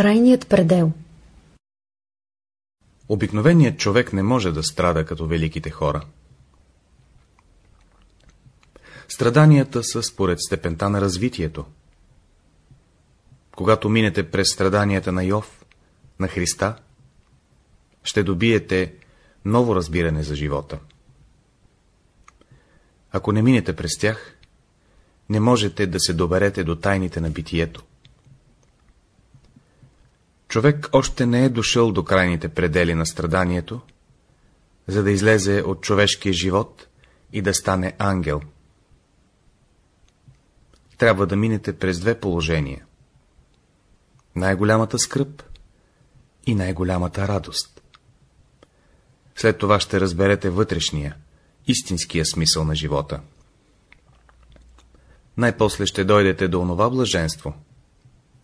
Крайният предел Обикновеният човек не може да страда като великите хора. Страданията са според степента на развитието. Когато минете през страданията на Йов, на Христа, ще добиете ново разбиране за живота. Ако не минете през тях, не можете да се доберете до тайните на битието. Човек още не е дошъл до крайните предели на страданието, за да излезе от човешкия живот и да стане ангел. Трябва да минете през две положения. Най-голямата скръп и най-голямата радост. След това ще разберете вътрешния, истинския смисъл на живота. Най-после ще дойдете до онова блаженство,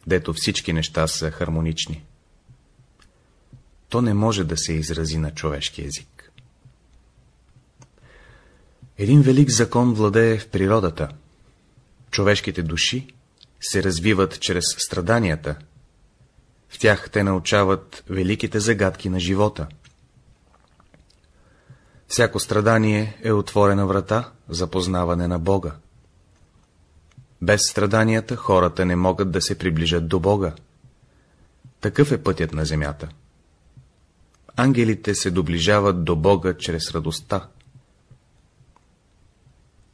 дето всички неща са хармонични. То не може да се изрази на човешки език. Един велик закон владее в природата. Човешките души се развиват чрез страданията. В тях те научават великите загадки на живота. Всяко страдание е отворена врата за познаване на Бога. Без страданията хората не могат да се приближат до Бога. Такъв е пътят на земята. Ангелите се доближават до Бога чрез радостта.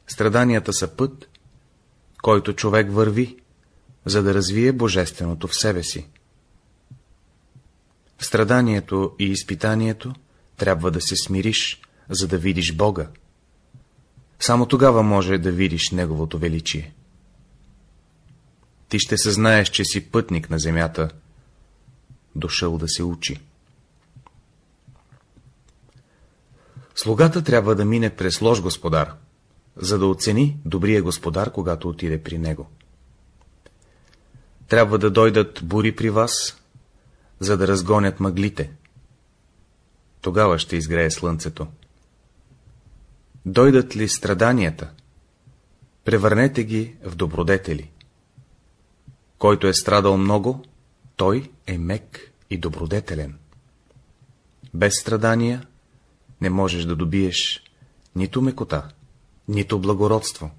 Страданията са път, който човек върви, за да развие божественото в себе си. В страданието и изпитанието трябва да се смириш, за да видиш Бога. Само тогава може да видиш Неговото величие ти ще съзнаеш, че си пътник на земята, дошъл да се учи. Слугата трябва да мине през лош господар, за да оцени добрия господар, когато отиде при него. Трябва да дойдат бури при вас, за да разгонят мъглите. Тогава ще изгрее слънцето. Дойдат ли страданията, превърнете ги в добродетели. Който е страдал много, той е мек и добродетелен. Без страдания не можеш да добиеш нито мекота, нито благородство.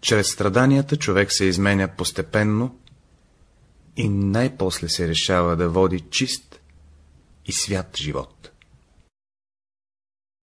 Чрез страданията човек се изменя постепенно и най-после се решава да води чист и свят живот.